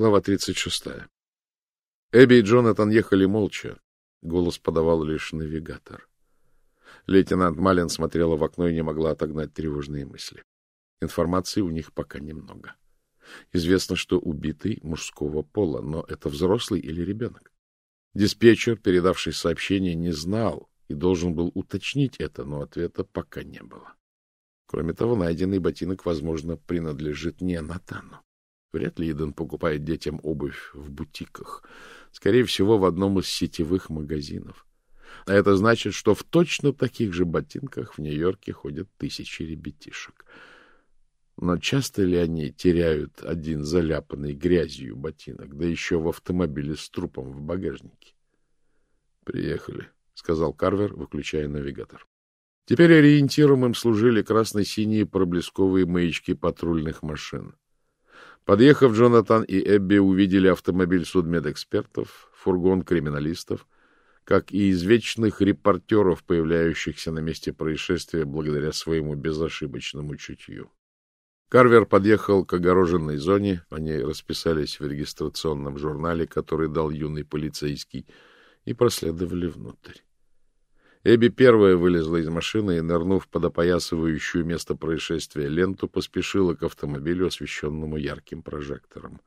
Глава 36. Эбби и Джонатан ехали молча. Голос подавал лишь навигатор. Лейтенант Малин смотрела в окно и не могла отогнать тревожные мысли. Информации у них пока немного. Известно, что убитый мужского пола, но это взрослый или ребенок? Диспетчер, передавший сообщение, не знал и должен был уточнить это, но ответа пока не было. Кроме того, найденный ботинок, возможно, принадлежит не Натану. Вряд ли Иден покупает детям обувь в бутиках. Скорее всего, в одном из сетевых магазинов. А это значит, что в точно таких же ботинках в Нью-Йорке ходят тысячи ребятишек. Но часто ли они теряют один заляпанный грязью ботинок, да еще в автомобиле с трупом в багажнике? — Приехали, — сказал Карвер, выключая навигатор. Теперь ориентиром им служили красно-синие проблесковые маячки патрульных машин. Подъехав, Джонатан и Эбби увидели автомобиль судмедэкспертов, фургон криминалистов, как и извечных репортеров, появляющихся на месте происшествия благодаря своему безошибочному чутью. Карвер подъехал к огороженной зоне, они расписались в регистрационном журнале, который дал юный полицейский, и проследовали внутрь. Эбби первая вылезла из машины и, нырнув под опоясывающую место происшествия ленту, поспешила к автомобилю, освещенному ярким прожектором.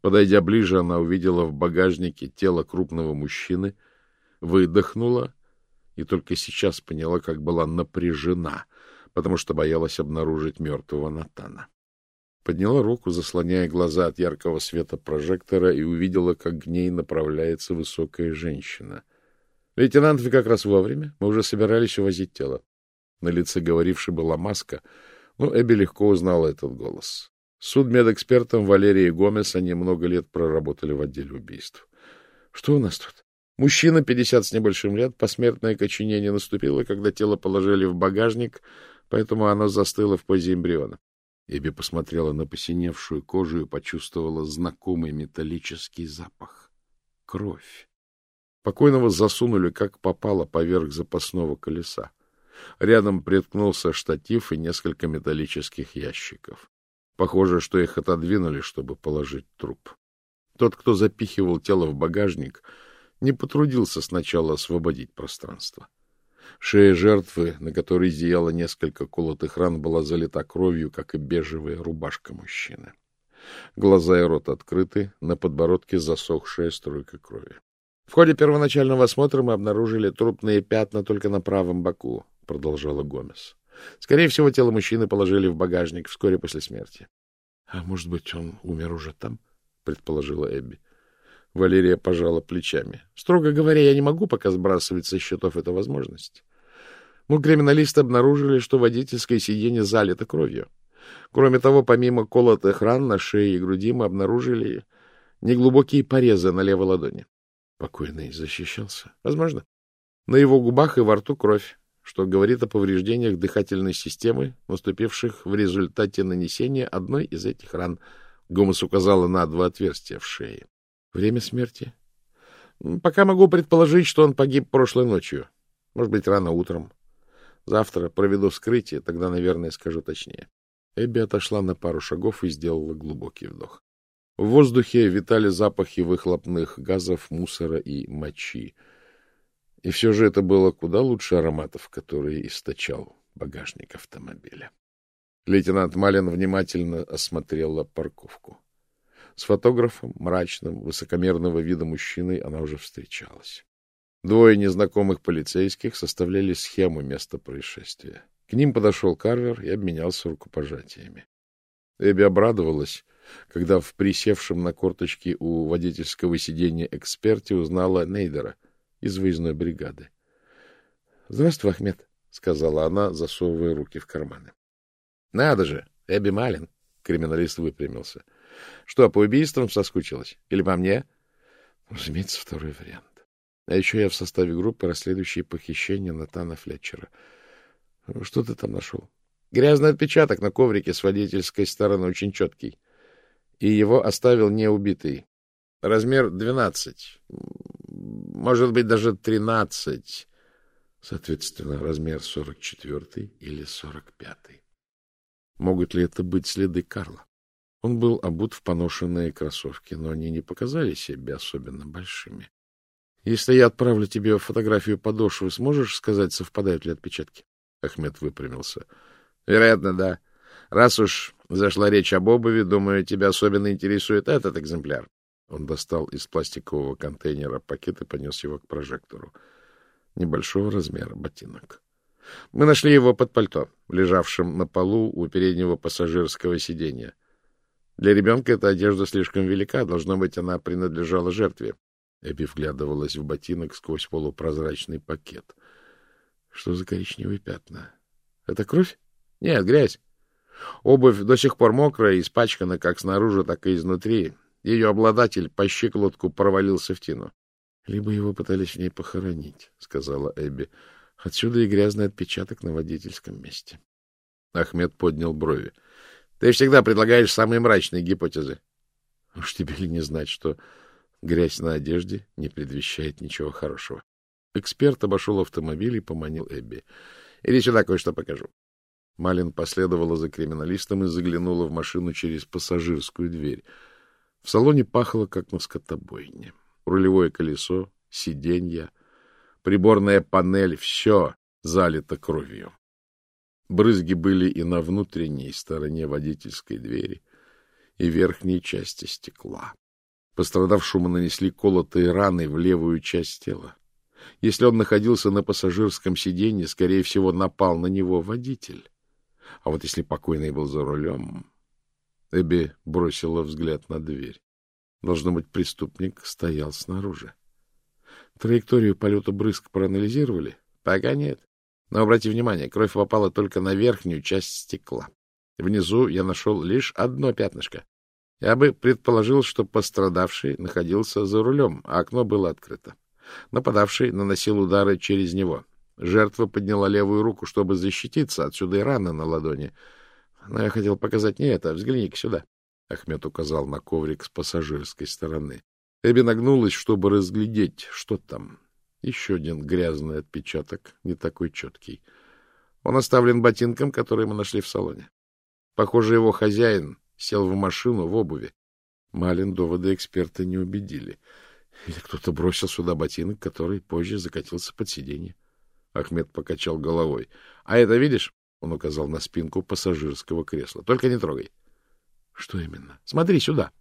Подойдя ближе, она увидела в багажнике тело крупного мужчины, выдохнула и только сейчас поняла, как была напряжена, потому что боялась обнаружить мертвого Натана. Подняла руку, заслоняя глаза от яркого света прожектора, и увидела, как к ней направляется высокая женщина — Лейтенант, вы как раз вовремя. Мы уже собирались увозить тело. На лице говорившей была маска, но Эбби легко узнала этот голос. Судмедэкспертом Валерии Гомес они много лет проработали в отделе убийств. Что у нас тут? Мужчина, 50 с небольшим лет, посмертное коченение наступило, когда тело положили в багажник, поэтому оно застыло в позе эмбриона. Эбби посмотрела на посиневшую кожу и почувствовала знакомый металлический запах. Кровь. Покойного засунули, как попало, поверх запасного колеса. Рядом приткнулся штатив и несколько металлических ящиков. Похоже, что их отодвинули, чтобы положить труп. Тот, кто запихивал тело в багажник, не потрудился сначала освободить пространство. Шея жертвы, на которой зияло несколько колотых ран, была залита кровью, как и бежевая рубашка мужчины. Глаза и рот открыты, на подбородке засохшая струйка крови. В ходе первоначального осмотра мы обнаружили трупные пятна только на правом боку, продолжала Гомес. Скорее всего, тело мужчины положили в багажник вскоре после смерти. — А может быть, он умер уже там? — предположила Эбби. Валерия пожала плечами. — Строго говоря, я не могу пока сбрасывать со счетов эту возможность. Мы, криминалисты, обнаружили, что водительское сиденье залито кровью. Кроме того, помимо колотых ран на шее и груди, мы обнаружили неглубокие порезы на левой ладони. Покойный защищался? Возможно. На его губах и во рту кровь, что говорит о повреждениях дыхательной системы, наступивших в результате нанесения одной из этих ран. Гомес указала на два отверстия в шее. Время смерти? Пока могу предположить, что он погиб прошлой ночью. Может быть, рано утром. Завтра проведу вскрытие, тогда, наверное, скажу точнее. Эбби отошла на пару шагов и сделала глубокий вдох. В воздухе витали запахи выхлопных газов, мусора и мочи. И все же это было куда лучше ароматов, которые источал багажник автомобиля. Лейтенант Малин внимательно осмотрела парковку. С фотографом, мрачным, высокомерного вида мужчиной, она уже встречалась. Двое незнакомых полицейских составляли схему места происшествия. К ним подошел Карвер и обменялся рукопожатиями. Эбби обрадовалась, когда в присевшем на корточки у водительского сиденья эксперте узнала Нейдера из выездной бригады. — Здравствуй, Ахмед, — сказала она, засовывая руки в карманы. — Надо же, Эбби Малин, — криминалист выпрямился. — Что, по убийствам соскучилась? Или по мне? — Разумеется, второй вариант. А еще я в составе группы, расследующей похищение Натана Флетчера. Что ты там нашел? Грязный отпечаток на коврике с водительской стороны очень четкий и его оставил неубитый. Размер двенадцать, может быть, даже тринадцать, соответственно, размер сорок четвертый или сорок пятый. Могут ли это быть следы Карла? Он был обут в поношенные кроссовки, но они не показали себя особенно большими. — Если я отправлю тебе фотографию подошвы, сможешь сказать, совпадают ли отпечатки? Ахмед выпрямился. — Вероятно, да. Раз уж зашла речь об обуви, думаю, тебя особенно интересует этот экземпляр. Он достал из пластикового контейнера пакет и понес его к прожектору. Небольшого размера ботинок. Мы нашли его под пальто, лежавшим на полу у переднего пассажирского сиденья. Для ребенка эта одежда слишком велика, должно быть, она принадлежала жертве. Эбби вглядывалась в ботинок сквозь полупрозрачный пакет. Что за коричневые пятна? Это кровь? Нет, грязь. Обувь до сих пор мокрая и испачкана как снаружи, так и изнутри. Ее обладатель по щиколотку провалился в тину. — Либо его пытались в ней похоронить, — сказала Эбби. — Отсюда и грязный отпечаток на водительском месте. Ахмед поднял брови. Ты всегда предлагаешь самые мрачные гипотезы. Уж тебе ли не знать, что грязь на одежде не предвещает ничего хорошего. Эксперт обошел автомобиль и поманил Эбби. — Иди сюда, кое-что покажу. Малин последовала за криминалистом и заглянула в машину через пассажирскую дверь. В салоне пахло, как на скотобойне. Рулевое колесо, сиденья, приборная панель — все залито кровью. Брызги были и на внутренней стороне водительской двери, и верхней части стекла. Пострадавшему нанесли колотые раны в левую часть тела. Если он находился на пассажирском сиденье, скорее всего, напал на него водитель. А вот если покойный был за рулем... Эбби бросила взгляд на дверь. Должно быть, преступник стоял снаружи. Траекторию полета брызг проанализировали? Пока нет. Но обрати внимание, кровь попала только на верхнюю часть стекла. Внизу я нашел лишь одно пятнышко. Я бы предположил, что пострадавший находился за рулем, а окно было открыто. Нападавший наносил удары через него. Жертва подняла левую руку, чтобы защититься, отсюда и рана на ладони. Но я хотел показать не это. Взгляни-ка сюда. Ахмед указал на коврик с пассажирской стороны. Эбби нагнулась, чтобы разглядеть, что там. Еще один грязный отпечаток, не такой четкий. Он оставлен ботинком, который мы нашли в салоне. Похоже, его хозяин сел в машину в обуви. Малин доводы эксперта не убедили. Или кто-то бросил сюда ботинок, который позже закатился под сиденье. Ахмед покачал головой. — А это видишь? — он указал на спинку пассажирского кресла. — Только не трогай. — Что именно? — Смотри сюда.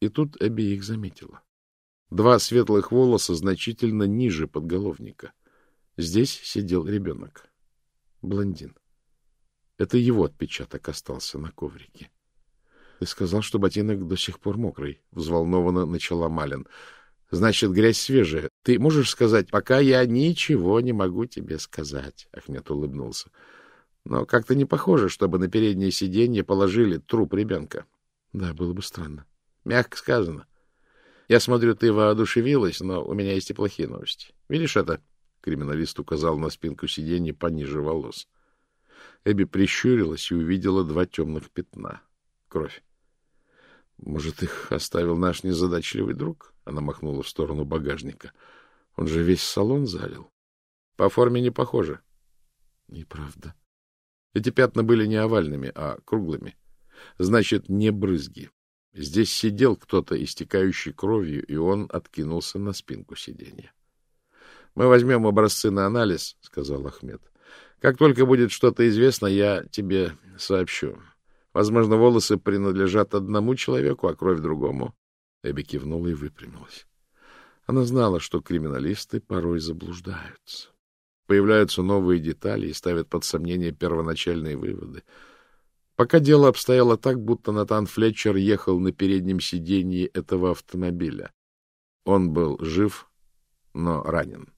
И тут Эбби их заметила. Два светлых волоса значительно ниже подголовника. Здесь сидел ребенок. Блондин. Это его отпечаток остался на коврике. — Ты сказал, что ботинок до сих пор мокрый, — взволнованно начала Малин. — Значит, грязь свежая. Ты можешь сказать, пока я ничего не могу тебе сказать, — Ахмед улыбнулся. — Но как-то не похоже, чтобы на переднее сиденье положили труп ребенка. — Да, было бы странно. — Мягко сказано. Я смотрю, ты воодушевилась, но у меня есть и плохие новости. Видишь это? Криминалист указал на спинку сиденья пониже волос. Эбби прищурилась и увидела два темных пятна. Кровь. Может, их оставил наш незадачливый друг? Она махнула в сторону багажника. Он же весь салон залил. По форме не похоже. Неправда. Эти пятна были не овальными, а круглыми. Значит, не брызги. Здесь сидел кто-то, истекающий кровью, и он откинулся на спинку сиденья. — Мы возьмем образцы на анализ, — сказал Ахмед. — Как только будет что-то известно, я тебе сообщу. Возможно, волосы принадлежат одному человеку, а кровь другому. Эбби кивнула и выпрямилась. Она знала, что криминалисты порой заблуждаются. Появляются новые детали и ставят под сомнение первоначальные выводы — Пока дело обстояло так, будто Натан Флетчер ехал на переднем сиденье этого автомобиля. Он был жив, но ранен.